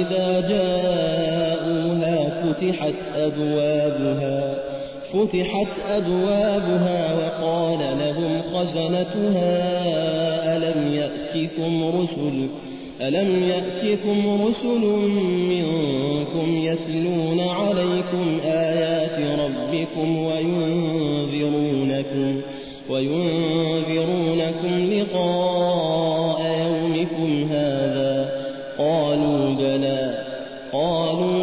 إذا جاءوها فتحت أبوابها فتحت أبوابها وقال لهم خزنتها ألم يأتكم رسل ألم يأتكم رسل منكم يتلون عليكم آيات ربكم وينذرونكم وينذرونكم لقاء يومكم هذا؟ بلى